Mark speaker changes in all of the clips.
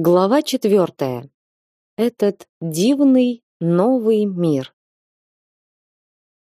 Speaker 1: Глава четвертая. Этот дивный новый мир.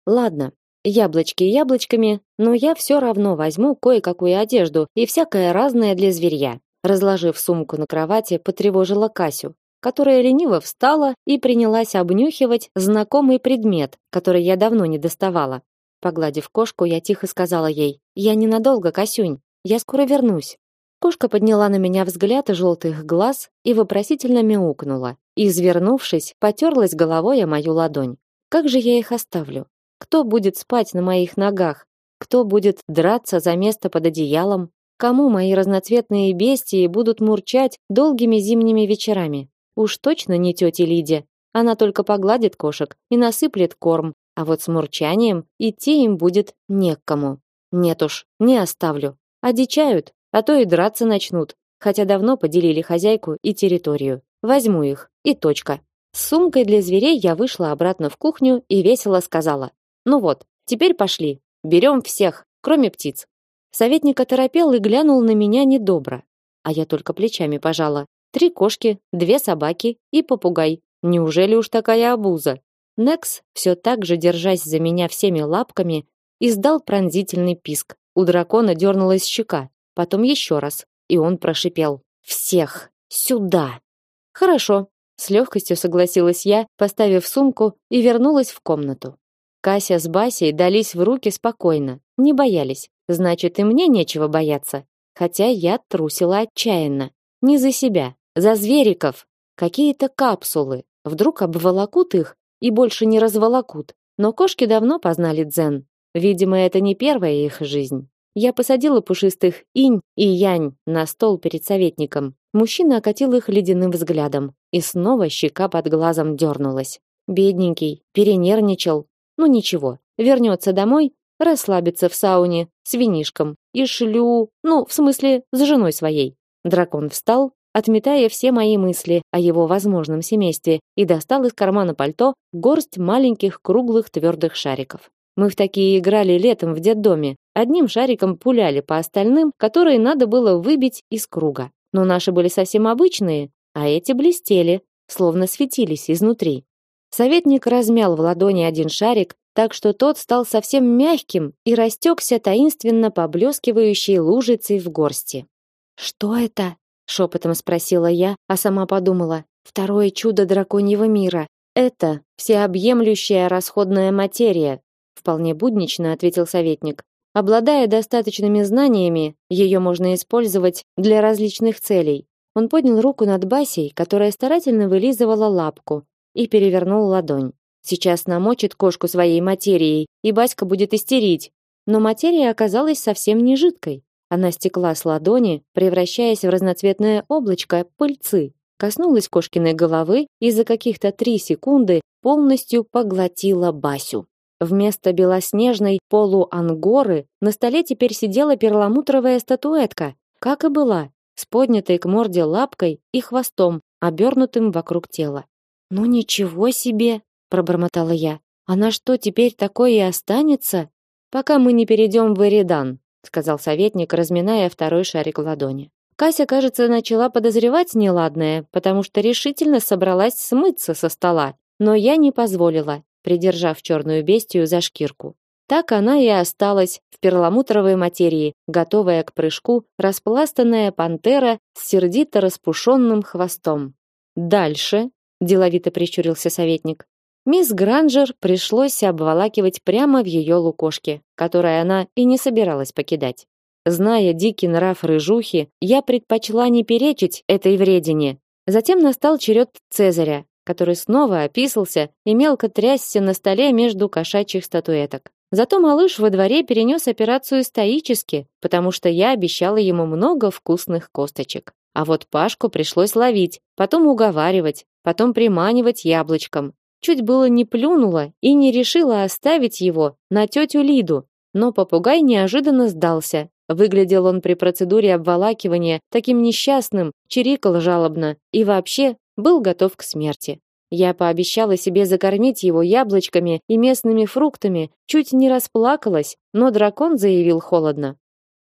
Speaker 1: Ладно, яблочки яблочками, но я все равно возьму кое-какую одежду и всякое разное для зверья. Разложив сумку на кровати, потревожила Касю, которая лениво встала и принялась обнюхивать знакомый предмет, который я давно не доставала. Погладив кошку, я тихо сказала ей: "Я ненадолго, Касюнь, я скоро вернусь". Кошка подняла на меня взгляд желтых глаз и вопросительно мяукнула. Извернувшись, потерлась головой о мою ладонь. Как же я их оставлю? Кто будет спать на моих ногах? Кто будет драться за место под одеялом? Кому мои разноцветные бестии будут мурчать долгими зимними вечерами? Уж точно не тете Лиде. Она только погладит кошек и насыплет корм, а вот с мурчанием идти им будет не к кому. Нет уж, не оставлю. Одичают, а то и драться начнут, хотя давно поделили хозяйку и территорию. Возьму их, и точка. С сумкой для зверей я вышла обратно в кухню и весело сказала: "Ну вот, теперь пошли. Берем всех, кроме птиц". Советник оторопел и глянул на меня недобро, а я только плечами пожала. Три кошки, две собаки и попугай. Неужели уж такая обуза? Некс, все так же держась за меня всеми лапками, издал пронзительный писк. У дракона дернулась щека, потом еще раз, и он прошипел: "Всех сюда". Хорошо, с легкостью согласилась я, поставив сумку и вернулась в комнату. Кася с Басей дались в руки спокойно, не боялись. Значит, и мне нечего бояться. Хотя я трусила отчаянно. Не за себя, за звериков. Какие-то капсулы. Вдруг обволокут их и больше не разволокут. Но кошки давно познали дзен. Видимо, это не первая их жизнь. Я посадила пушистых инь и янь на стол перед советником. Мужчина окатил их ледяным взглядом, и снова щека под глазом дернулась. Бедненький, перенервничал. Ну ничего, вернется домой, расслабится в сауне с винишком и шлю, ну, в смысле, с женой своей. Дракон встал, отметая все мои мысли о его возможном семействе, и достал из кармана пальто горсть маленьких круглых твердых шариков. Мы в такие играли летом в детдоме. Одним шариком пуляли по остальным, которые надо было выбить из круга. Но наши были совсем обычные, а эти блестели, словно светились изнутри. Советник размял в ладони один шарик, так что тот стал совсем мягким и растекся таинственно поблескивающей лужицей в горсти. «Что это?» — шепотом спросила я, а сама подумала. «Второе чудо драконьего мира. Это всеобъемлющая расходная материя, вполне буднично ответил советник. Обладая достаточными знаниями, ее можно использовать для различных целей. Он поднял руку над Басей, которая старательно вылизывала лапку, и перевернул ладонь. Сейчас намочит кошку своей материей, и Баська будет истерить. Но материя оказалась совсем не жидкой. Она стекла с ладони, превращаясь в разноцветное облачко пыльцы, коснулась кошкиной головы и за каких-то три секунды полностью поглотила Басю. Вместо белоснежной полуангоры на столе теперь сидела перламутровая статуэтка, как и была, с поднятой к морде лапкой и хвостом, обернутым вокруг тела. «Ну ничего себе!» – пробормотала я. «Она что, теперь такое и останется?» «Пока мы не перейдем в Эридан», – сказал советник, разминая второй шарик в ладони. Кася, кажется, начала подозревать неладное, потому что решительно собралась смыться со стола. Но я не позволила придержав черную бестию за шкирку. Так она и осталась в перламутровой материи, готовая к прыжку, распластанная пантера с сердито распушенным хвостом. Дальше, деловито прищурился советник. Мисс Гранжер пришлось обволакивать прямо в ее лукошке, которое она и не собиралась покидать. Зная дикий нрав рыжухи, я предпочла не перечить этой вредине. Затем настал черед Цезаря, который снова описался и мелко трясся на столе между кошачьих статуэток. Зато малыш во дворе перенес операцию стоически, потому что я обещала ему много вкусных косточек. А вот Пашку пришлось ловить, потом уговаривать, потом приманивать яблочком. Чуть было не плюнула и не решила оставить его на тетю Лиду, но попугай неожиданно сдался. Выглядел он при процедуре обволакивания таким несчастным, чирикал жалобно и вообще был готов к смерти. Я пообещала себе закормить его яблочками и местными фруктами, чуть не расплакалась, но дракон заявил холодно: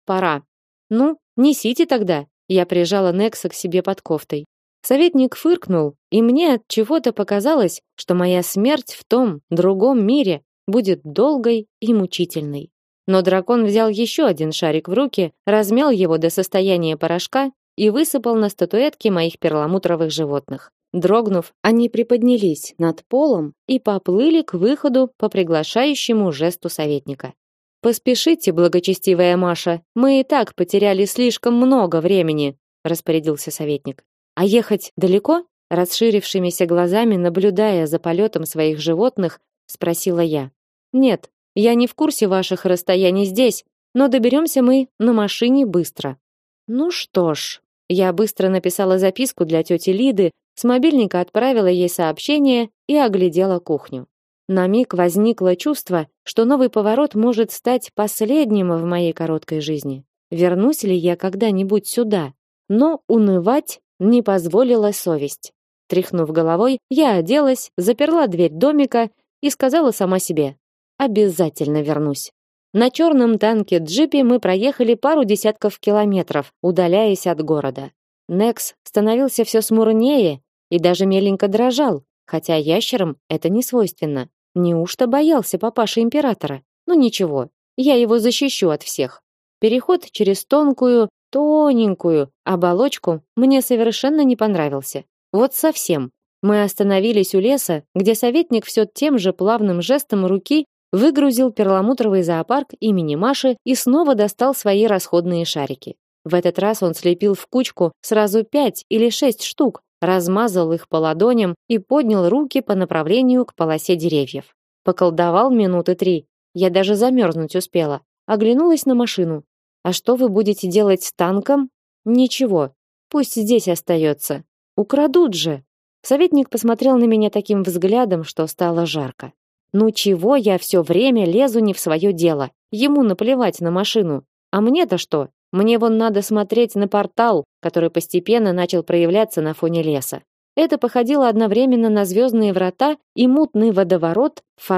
Speaker 1: "Пора". Ну, несите тогда. Я прижала Некса к себе под кофтой. Советник фыркнул, и мне от чего-то показалось, что моя смерть в том другом мире будет долгой и мучительной. Но дракон взял еще один шарик в руки, размял его до состояния порошка и высыпал на статуэтки моих перламутровых животных. Дрогнув, они приподнялись над полом и поплыли к выходу по приглашающему жесту советника. Поспешите, благочестивая Маша, мы и так потеряли слишком много времени, распорядился советник. А ехать далеко? Расширившимися глазами, наблюдая за полетом своих животных, спросила я. Нет, я не в курсе ваших расстояний здесь, но доберемся мы на машине быстро. Ну что ж, я быстро написала записку для тети Лиды, с мобильника отправила ей сообщение и оглядела кухню. На миг возникло чувство, что новый поворот может стать последним в моей короткой жизни. Вернусь ли я когда-нибудь сюда? Но унывать не позволила совесть. Тряхнув головой, я оделась, заперла дверь домика и сказала сама себе: обязательно вернусь. На черном танке-джипе мы проехали пару десятков километров, удаляясь от города. Некс становился все смурнее и даже меленько дрожал, хотя ящерам это не свойственно. Неужто боялся папаша императора? Ну ничего, я его защищу от всех. Переход через тонкую, тоненькую оболочку мне совершенно не понравился. Вот совсем. Мы остановились у леса, где советник все тем же плавным жестом руки выгрузил перламутровый зоопарк имени Маши и снова достал свои расходные шарики. В этот раз он слепил в кучку сразу пять или шесть штук, размазал их по ладоням и поднял руки по направлению к полосе деревьев. Поколдовал минуты три. Я даже замерзнуть успела. Оглянулась на машину. А что вы будете делать с танком? Ничего. Пусть здесь остается. Украдут же. Советник посмотрел на меня таким взглядом, что стало жарко. Ну чего я все время лезу не в свое дело? Ему наплевать на машину. А мне-то что? Мне вон надо смотреть на портал, который постепенно начал проявляться на фоне леса. Это походило одновременно на звездные врата и мутный водоворот в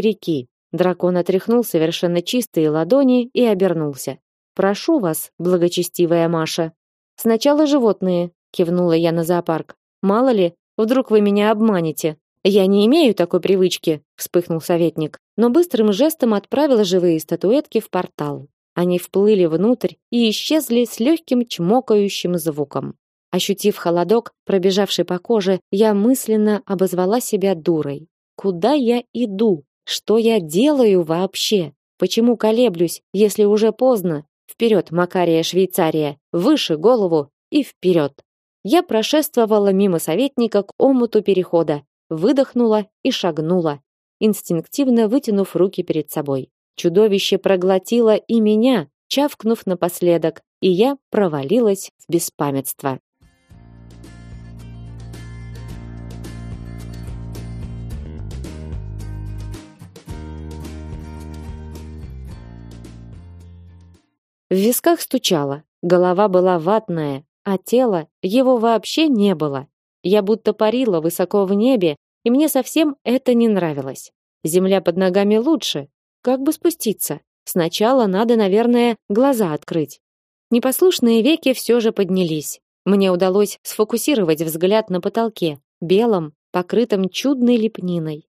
Speaker 1: реки. Дракон отряхнул совершенно чистые ладони и обернулся. Прошу вас, благочестивая Маша. Сначала животные, кивнула я на зоопарк. Мало ли, вдруг вы меня обманете. Я не имею такой привычки, вспыхнул советник, но быстрым жестом отправил живые статуэтки в портал. Они вплыли внутрь и исчезли с легким чмокающим звуком. Ощутив холодок, пробежавший по коже, я мысленно обозвала себя дурой. Куда я иду? Что я делаю вообще? Почему колеблюсь, если уже поздно? Вперед, Макария Швейцария, выше голову и вперед. Я прошествовала мимо советника к омуту перехода, выдохнула и шагнула, инстинктивно вытянув руки перед собой. Чудовище проглотило и меня, чавкнув напоследок, и я провалилась в беспамятство. В висках стучало, голова была ватная, а тело его вообще не было. Я будто парила высоко в небе, и мне совсем это не нравилось. Земля под ногами лучше. Как бы спуститься? Сначала надо, наверное, глаза открыть. Непослушные веки все же поднялись. Мне удалось сфокусировать взгляд на потолке, белом, покрытом чудной лепниной.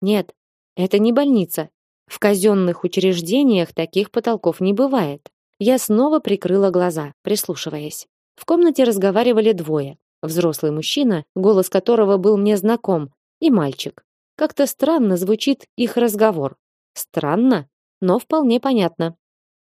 Speaker 1: Нет, это не больница. В казенных учреждениях таких потолков не бывает. Я снова прикрыла глаза, прислушиваясь. В комнате разговаривали двое. Взрослый мужчина, голос которого был мне знаком, и мальчик. Как-то странно звучит их разговор. Странно, но вполне понятно.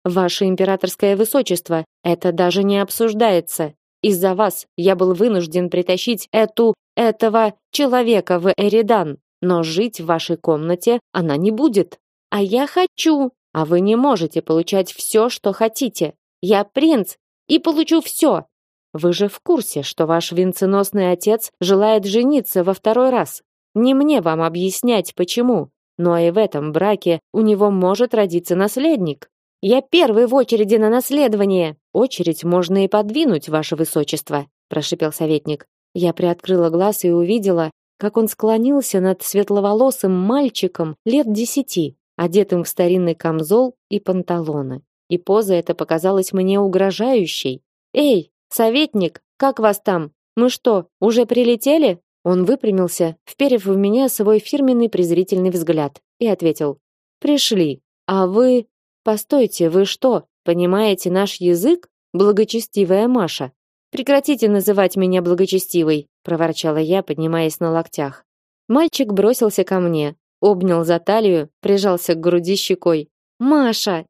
Speaker 1: Ваше императорское высочество, это даже не обсуждается. Из-за вас я был вынужден притащить эту этого человека в Эридан, но жить в вашей комнате она не будет. А я хочу, а вы не можете получать все, что хотите. Я принц и получу все. Вы же в курсе, что ваш венценосный отец желает жениться во второй раз. Не мне вам объяснять, почему. Но и в этом браке у него может родиться наследник. Я первый в очереди на наследование. Очередь можно и подвинуть, ваше высочество, прошипел советник. Я приоткрыла глаз и увидела, как он склонился над светловолосым мальчиком лет десяти, одетым в старинный камзол и панталоны. И поза эта показалась мне угрожающей. «Эй, советник, как вас там? Мы что, уже прилетели? Он выпрямился, вперев в меня свой фирменный презрительный взгляд, и ответил: Пришли. А вы, постойте, вы что, понимаете наш язык, благочестивая Маша? Прекратите называть меня благочестивой, проворчала я, поднимаясь на локтях. Мальчик бросился ко мне, обнял за талию, прижался к груди щекой. Маша.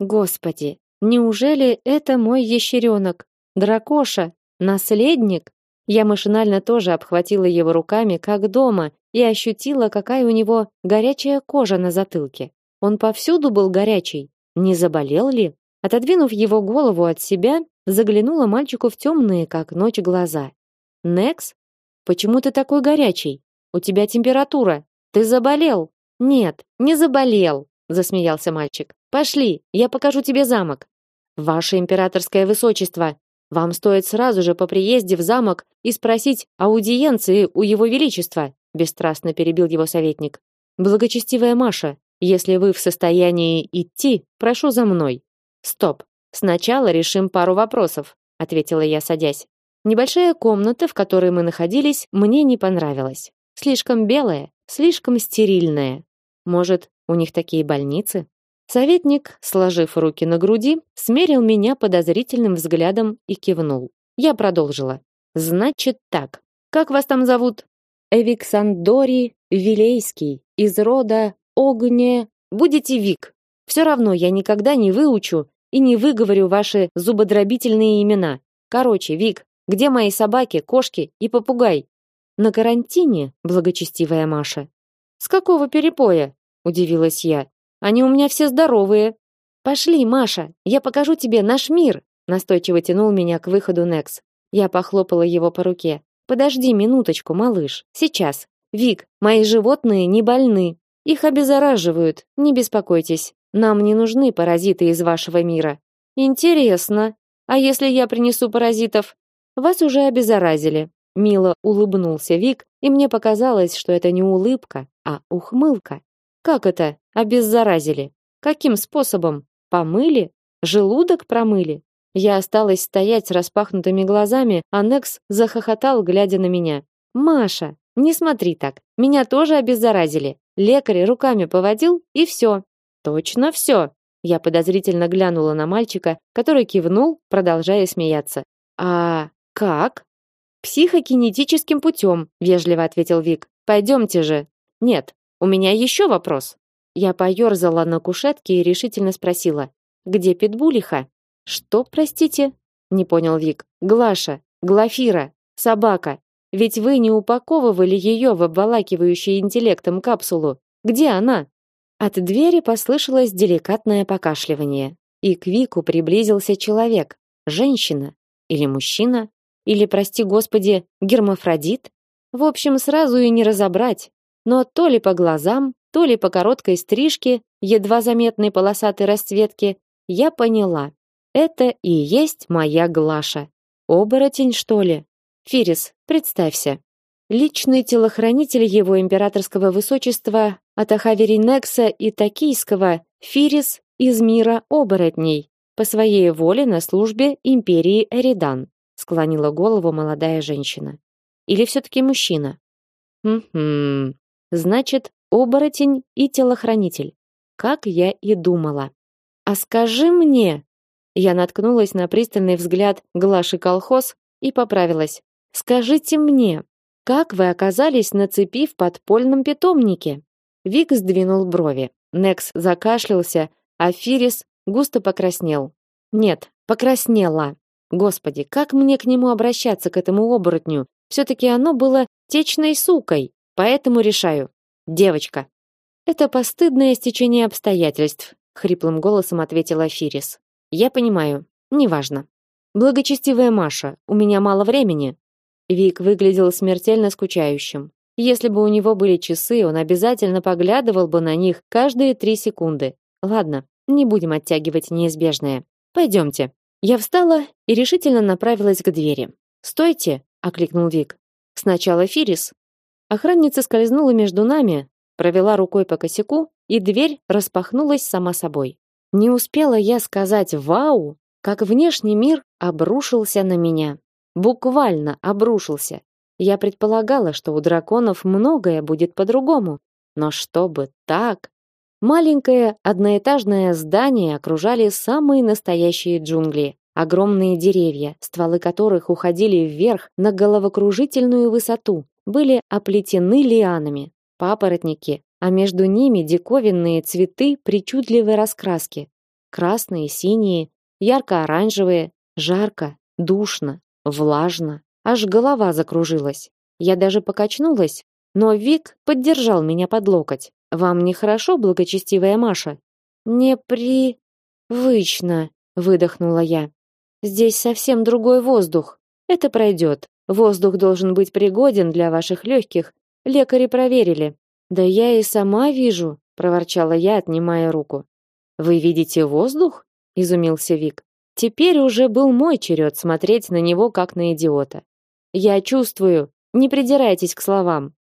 Speaker 1: Господи, неужели это мой ящеренок? Дракоша, наследник? Я машинально тоже обхватила его руками, как дома, и ощутила, какая у него горячая кожа на затылке. Он повсюду был горячий. Не заболел ли? Отодвинув его голову от себя, заглянула мальчику в темные, как ночь, глаза. Некс, почему ты такой горячий? У тебя температура. Ты заболел? Нет, не заболел, засмеялся мальчик. Пошли, я покажу тебе замок. Ваше императорское высочество, вам стоит сразу же по приезде в замок и спросить аудиенции у его величества, бесстрастно перебил его советник. Благочестивая Маша, если вы в состоянии идти, прошу за мной. Стоп. Сначала решим пару вопросов, ответила я, садясь. Небольшая комната, в которой мы находились, мне не понравилась. Слишком белая, слишком стерильная. Может, у них такие больницы? Советник, сложив руки на груди, смерил меня подозрительным взглядом и кивнул. Я продолжила. Значит так. Как вас там зовут? Эвиксандори Вилейский из рода Огне. Будете Вик. Все равно я никогда не выучу и не выговорю ваши зубодробительные имена. Короче, Вик, где мои собаки, кошки и попугай? На карантине, благочестивая Маша. С какого перепоя? удивилась я. Они у меня все здоровые. Пошли, Маша, я покажу тебе наш мир, настойчиво тянул меня к выходу Некс. Я похлопала его по руке. Подожди минуточку, малыш. Сейчас. Вик, мои животные не больны. Их обеззараживают. Не беспокойтесь. Нам не нужны паразиты из вашего мира. Интересно. А если я принесу паразитов? Вас уже обеззаразили. Мило улыбнулся Вик, и мне показалось, что это не улыбка, а ухмылка. Как это? Обеззаразили? Каким способом? Помыли? Желудок промыли? Я осталась стоять с распахнутыми глазами, а Некс захохотал, глядя на меня. Маша, не смотри так. Меня тоже обеззаразили. Лекарь руками поводил и все. Точно все. Я подозрительно глянула на мальчика, который кивнул, продолжая смеяться. А как? Психокинетическим путем, вежливо ответил Вик. Пойдемте же. Нет, у меня еще вопрос. Я поерзала на кушетке и решительно спросила: "Где Питбулиха?" "Что, простите?" не понял Вик. "Глаша, Глафира, собака. Ведь вы не упаковывали ее в обволакивающую интеллектом капсулу. Где она?" От двери послышалось деликатное покашливание, и к Вику приблизился человек, женщина или мужчина, или, прости господи, гермафродит. В общем, сразу и не разобрать но то ли по глазам, то ли по короткой стрижке, едва заметной полосатой расцветки, я поняла. Это и есть моя Глаша. Оборотень, что ли? Фирис, представься. Личный телохранитель его императорского высочества Атахавери Некса и Токийского Фирис из мира оборотней, по своей воле на службе империи Эридан, склонила голову молодая женщина. Или все таки мужчина? Хм-хм. Значит, оборотень и телохранитель. Как я и думала. А скажи мне, я наткнулась на пристальный взгляд Глаши Колхоз и поправилась. Скажите мне, как вы оказались на цепи в подпольном питомнике? Вик сдвинул брови. Некс закашлялся, а Фирис густо покраснел. Нет, покраснела. Господи, как мне к нему обращаться к этому оборотню? все таки оно было течной сукой. Поэтому решаю. Девочка. Это постыдное стечение обстоятельств, хриплым голосом ответила Фирис. Я понимаю. Неважно. Благочестивая Маша, у меня мало времени. Вик выглядел смертельно скучающим. Если бы у него были часы, он обязательно поглядывал бы на них каждые три секунды. Ладно, не будем оттягивать неизбежное. Пойдемте. Я встала и решительно направилась к двери. "Стойте", окликнул Вик. "Сначала Фирис, Охранница скользнула между нами, провела рукой по косяку, и дверь распахнулась сама собой. Не успела я сказать «Вау!», как внешний мир обрушился на меня. буквально обрушился. Я предполагала, что у драконов многое будет по-другому, но чтобы так... Маленькое одноэтажное здание окружали самые настоящие джунгли. Огромные деревья, стволы которых уходили вверх на головокружительную высоту, были оплетены лианами. Папоротники, а между ними диковинные цветы причудливой раскраски. Красные, синие, ярко-оранжевые, жарко, душно, влажно. Аж голова закружилась. Я даже покачнулась, но Вик поддержал меня под локоть. Вам нехорошо, благочестивая Маша? Не при вычно, выдохнула я. Здесь совсем другой воздух. Это пройдет. Воздух должен быть пригоден для ваших легких. Лекари проверили. Да я и сама вижу, проворчала я, отнимая руку. Вы видите воздух? изумился Вик. Теперь уже был мой черед смотреть на него как на идиота. Я чувствую. Не придирайтесь к словам.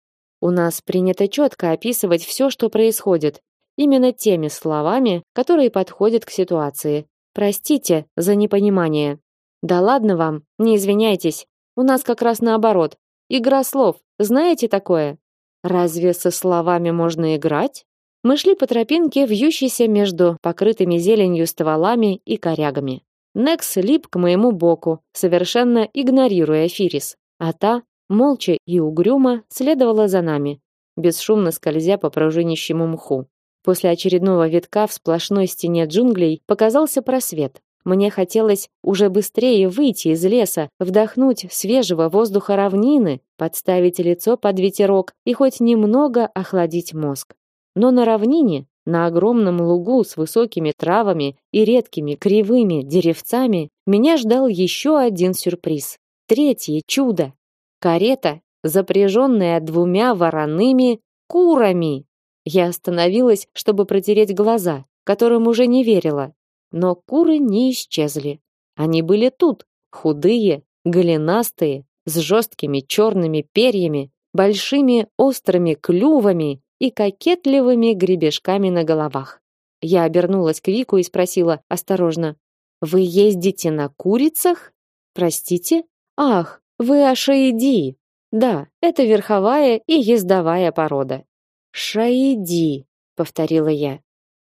Speaker 1: У нас принято четко описывать все, что происходит, именно теми словами, которые подходят к ситуации. Простите за непонимание. Да ладно вам, не извиняйтесь. У нас как раз наоборот. Игра слов. Знаете такое? Разве со словами можно играть? Мы шли по тропинке, вьющейся между покрытыми зеленью стволами и корягами. Некс лип к моему боку, совершенно игнорируя Фирис, а та, молча и угрюмо, следовала за нами, бесшумно скользя по пружинищему мху. После очередного витка в сплошной стене джунглей показался просвет. Мне хотелось уже быстрее выйти из леса, вдохнуть свежего воздуха равнины, подставить лицо под ветерок и хоть немного охладить мозг. Но на равнине, на огромном лугу с высокими травами и редкими кривыми деревцами, меня ждал еще один сюрприз. Третье чудо. Карета, запряженная двумя вороными курами. Я остановилась, чтобы протереть глаза, которым уже не верила. Но куры не исчезли. Они были тут, худые, голенастые, с жесткими черными перьями, большими острыми клювами и кокетливыми гребешками на головах. Я обернулась к Вику и спросила осторожно: "Вы ездите на курицах? Простите? Ах, вы ашаиди. Да, это верховая и ездовая порода. Шаиди, повторила я.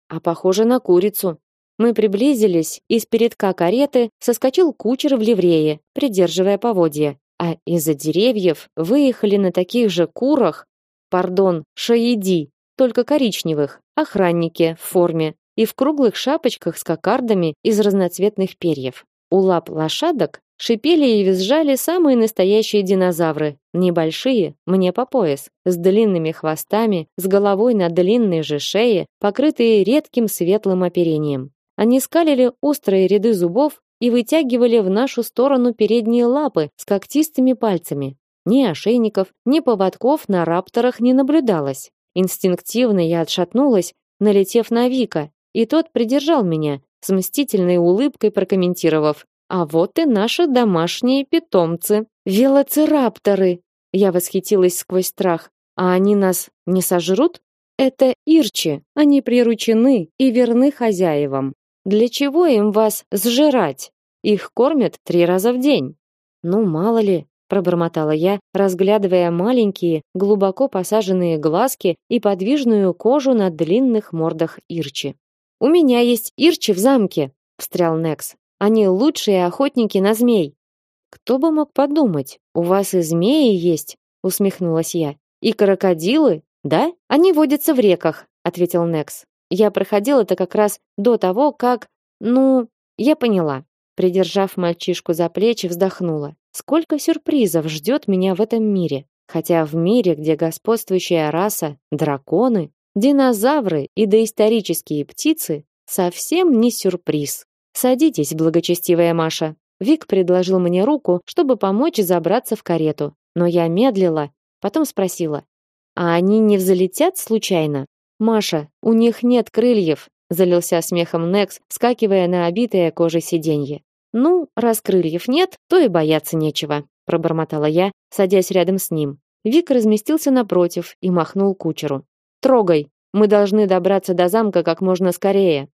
Speaker 1: А похоже на курицу. Мы приблизились, и с передка кареты соскочил кучер в ливрее, придерживая поводья, а из-за деревьев выехали на таких же курах, пардон, шаиди, только коричневых, охранники в форме и в круглых шапочках с кокардами из разноцветных перьев. У лап лошадок Шипели и визжали самые настоящие динозавры, небольшие, мне по пояс, с длинными хвостами, с головой на длинной же шее, покрытые редким светлым оперением. Они скалили острые ряды зубов и вытягивали в нашу сторону передние лапы с когтистыми пальцами. Ни ошейников, ни поводков на рапторах не наблюдалось. Инстинктивно я отшатнулась, налетев на Вика, и тот придержал меня, с мстительной улыбкой прокомментировав: а вот и наши домашние питомцы, велоцирапторы. Я восхитилась сквозь страх. А они нас не сожрут? Это ирчи. Они приручены и верны хозяевам. Для чего им вас сжирать? Их кормят три раза в день. Ну, мало ли, пробормотала я, разглядывая маленькие, глубоко посаженные глазки и подвижную кожу на длинных мордах ирчи. У меня есть ирчи в замке, встрял Некс. Они лучшие охотники на змей. Кто бы мог подумать? У вас и змеи есть, усмехнулась я. И крокодилы? Да? Они водятся в реках, ответил Некс. Я проходил это как раз до того, как, ну, я поняла. Придержав мальчишку за плечи, вздохнула. Сколько сюрпризов ждет меня в этом мире. Хотя в мире, где господствующая раса драконы, динозавры и доисторические птицы совсем не сюрприз. Садитесь, благочестивая Маша. Вик предложил мне руку, чтобы помочь забраться в карету, но я медлила, потом спросила: "А они не взлетят случайно?" "Маша, у них нет крыльев", залился смехом Некс, скакивая на обитое кожей сиденье. "Ну, раз крыльев нет, то и бояться нечего", пробормотала я, садясь рядом с ним. Вик разместился напротив и махнул кучеру. "Трогай, мы должны добраться до замка как можно скорее".